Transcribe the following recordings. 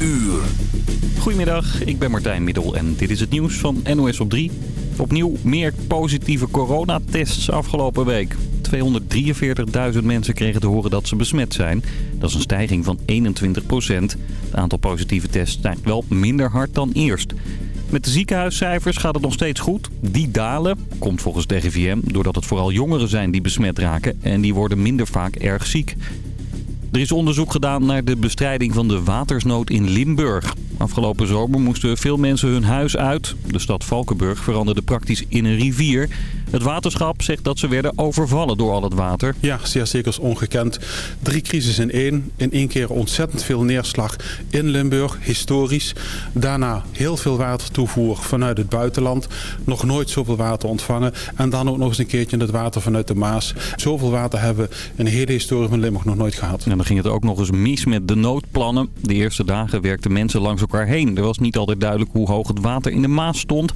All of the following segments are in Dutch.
uur. Goedemiddag, ik ben Martijn Middel en dit is het nieuws van NOS op 3. Opnieuw meer positieve coronatests afgelopen week. 243.000 mensen kregen te horen dat ze besmet zijn. Dat is een stijging van 21 procent. Het aantal positieve tests stijgt wel minder hard dan eerst. Met de ziekenhuiscijfers gaat het nog steeds goed. Die dalen, komt volgens de doordat het vooral jongeren zijn die besmet raken... en die worden minder vaak erg ziek. Er is onderzoek gedaan naar de bestrijding van de watersnood in Limburg. Afgelopen zomer moesten veel mensen hun huis uit. De stad Valkenburg veranderde praktisch in een rivier. Het waterschap zegt dat ze werden overvallen door al het water. Ja, zeer zeker is ongekend. Drie crisis in één. In één keer ontzettend veel neerslag in Limburg, historisch. Daarna heel veel watertoevoer vanuit het buitenland. Nog nooit zoveel water ontvangen. En dan ook nog eens een keertje het water vanuit de Maas. Zoveel water hebben we in de hele historie van Limburg nog nooit gehad. En dan ging het ook nog eens mis met de noodplannen. De eerste dagen werkten mensen langs elkaar heen. Er was niet altijd duidelijk hoe hoog het water in de Maas stond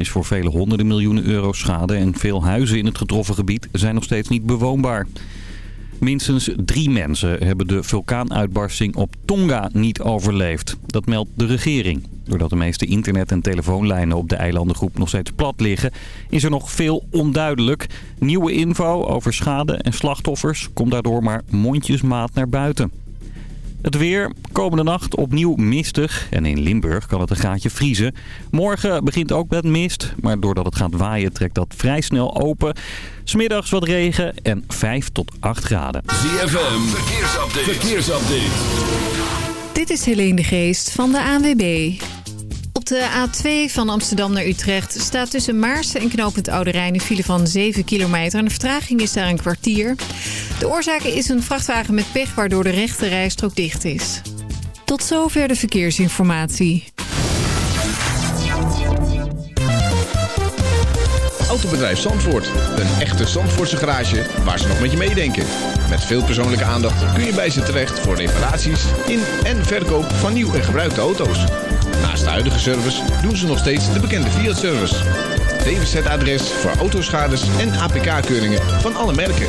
is voor vele honderden miljoenen euro schade en veel huizen in het getroffen gebied zijn nog steeds niet bewoonbaar. Minstens drie mensen hebben de vulkaanuitbarsting op Tonga niet overleefd. Dat meldt de regering. Doordat de meeste internet- en telefoonlijnen op de eilandengroep nog steeds plat liggen... is er nog veel onduidelijk. Nieuwe info over schade en slachtoffers komt daardoor maar mondjesmaat naar buiten. Het weer, komende nacht opnieuw mistig en in Limburg kan het een gaatje vriezen. Morgen begint ook met mist, maar doordat het gaat waaien trekt dat vrij snel open. Smiddags wat regen en 5 tot 8 graden. ZFM, verkeersupdate. verkeersupdate. Dit is Helene de Geest van de ANWB. Op de A2 van Amsterdam naar Utrecht staat tussen Maarsen en knooppunt Oude Rijn een file van 7 kilometer. En de vertraging is daar een kwartier. De oorzaak is een vrachtwagen met pech waardoor de rechte rijstrook dicht is. Tot zover de verkeersinformatie. Autobedrijf Zandvoort. Een echte Zandvoortse garage waar ze nog met je meedenken. Met veel persoonlijke aandacht kun je bij ze terecht voor reparaties in en verkoop van nieuw en gebruikte auto's. Naast de huidige service doen ze nog steeds de bekende Fiat-service. DWZ-adres voor autoschades en APK-keuringen van alle merken.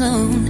alone.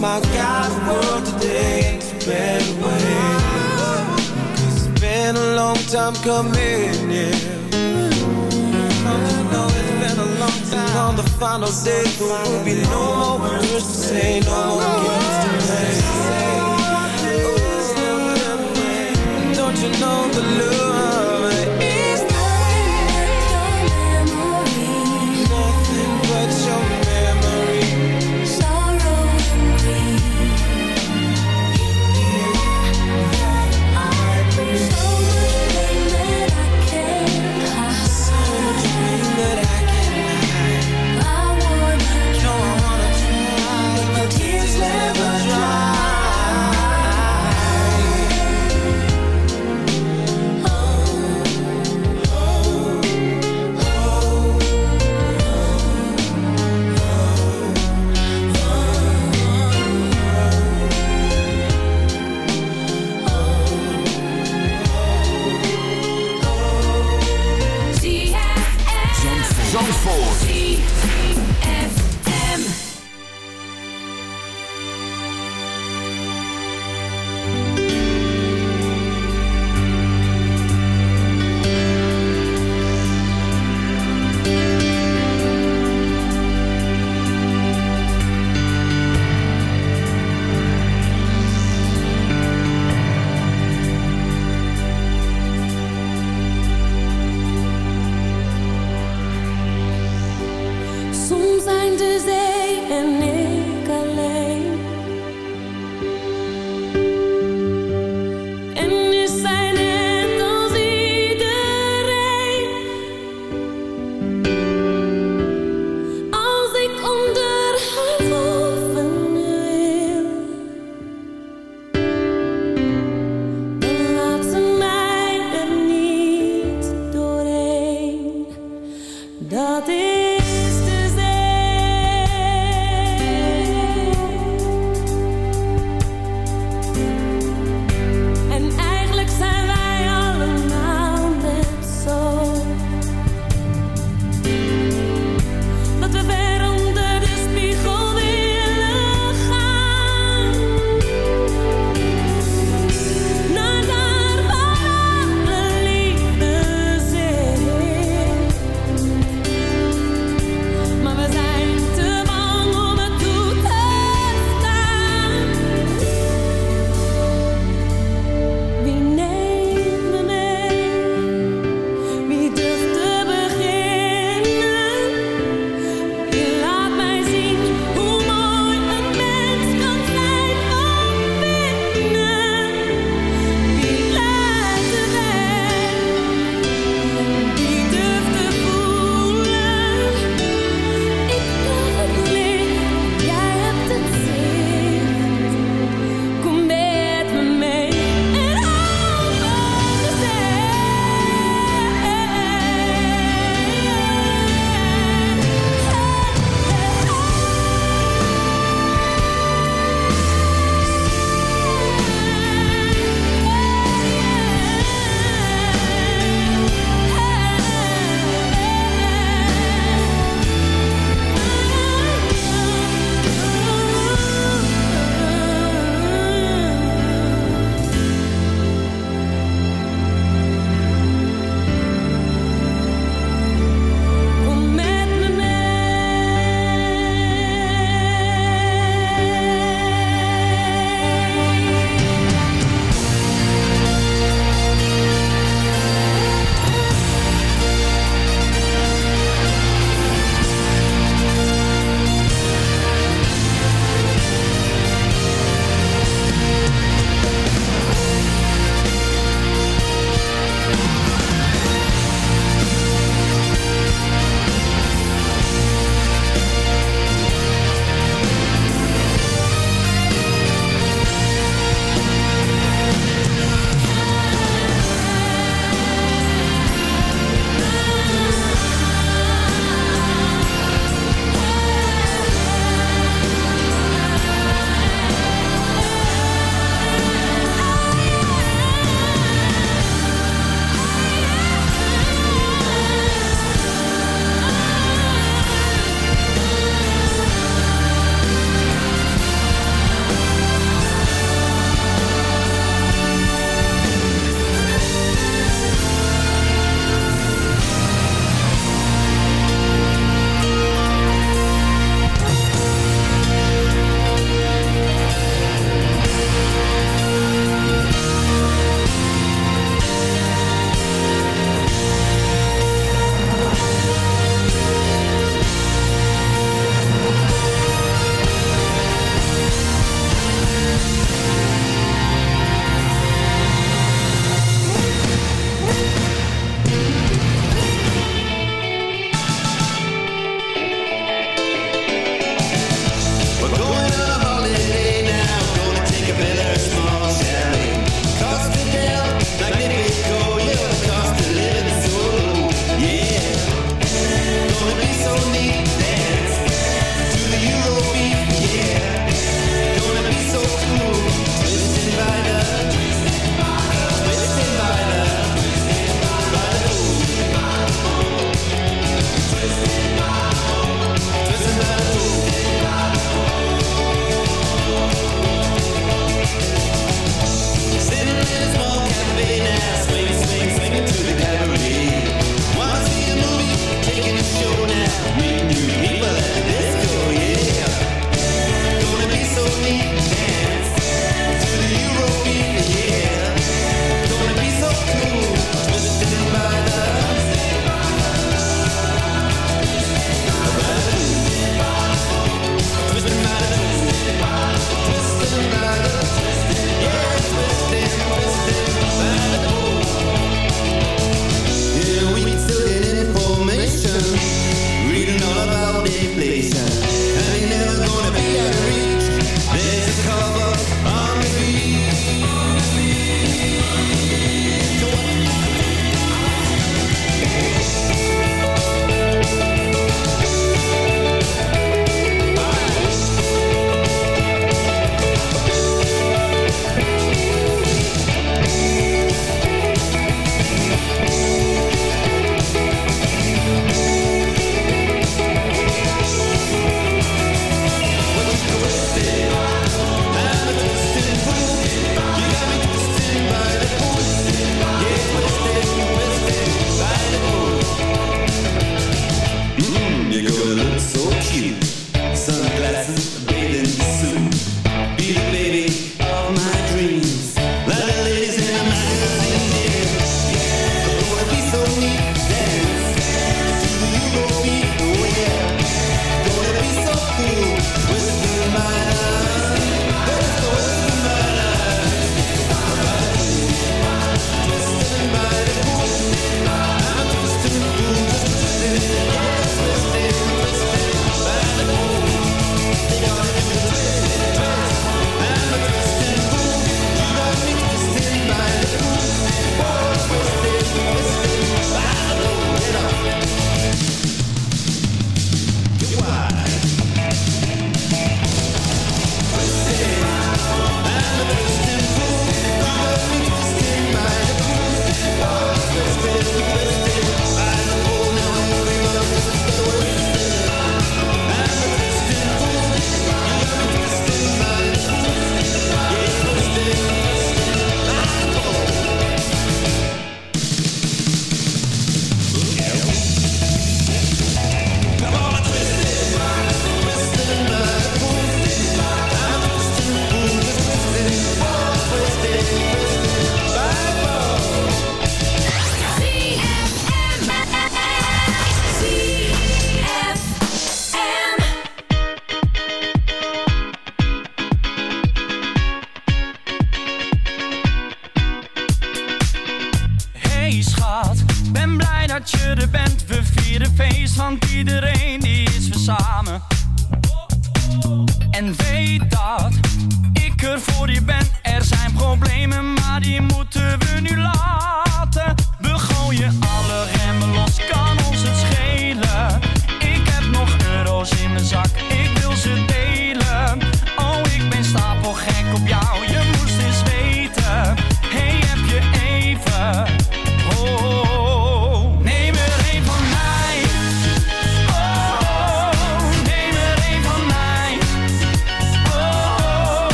my God, world today It's been waiting Cause it's been a long time coming, yeah. On the final day There will be no more words to say No more games to play. Oh, Don't you know the love?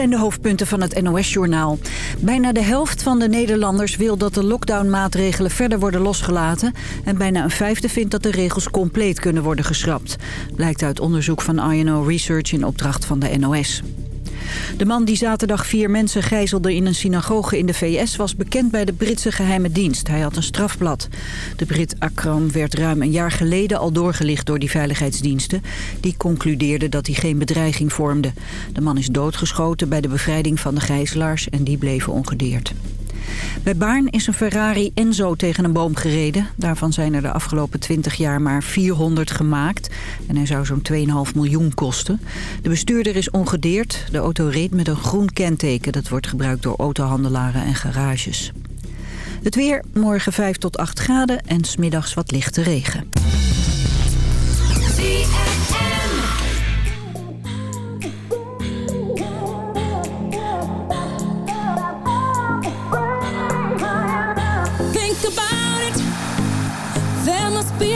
zijn de hoofdpunten van het NOS-journaal. Bijna de helft van de Nederlanders wil dat de lockdownmaatregelen verder worden losgelaten... en bijna een vijfde vindt dat de regels compleet kunnen worden geschrapt. Blijkt uit onderzoek van INO Research in opdracht van de NOS. De man die zaterdag vier mensen gijzelde in een synagoge in de VS... was bekend bij de Britse geheime dienst. Hij had een strafblad. De Brit Akram werd ruim een jaar geleden al doorgelicht door die veiligheidsdiensten. Die concludeerden dat hij geen bedreiging vormde. De man is doodgeschoten bij de bevrijding van de gijzelaars... en die bleven ongedeerd. Bij Baarn is een Ferrari Enzo tegen een boom gereden. Daarvan zijn er de afgelopen 20 jaar maar 400 gemaakt. En hij zou zo'n 2,5 miljoen kosten. De bestuurder is ongedeerd. De auto reed met een groen kenteken. Dat wordt gebruikt door autohandelaren en garages. Het weer, morgen 5 tot 8 graden en smiddags wat lichte regen.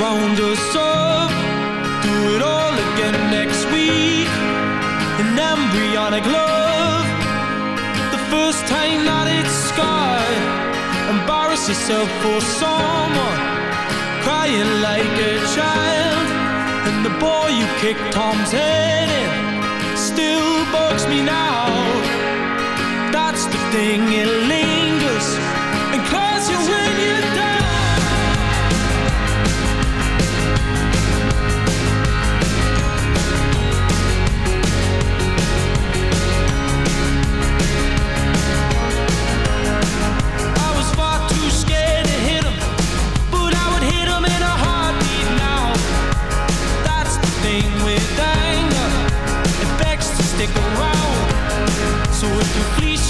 round us up. Do it all again next week. An embryonic love. The first time that it's scarred. Embarrass yourself for someone. Crying like a child. And the boy you kicked Tom's head in Still bugs me now. That's the thing, it lingers. And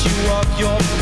you of your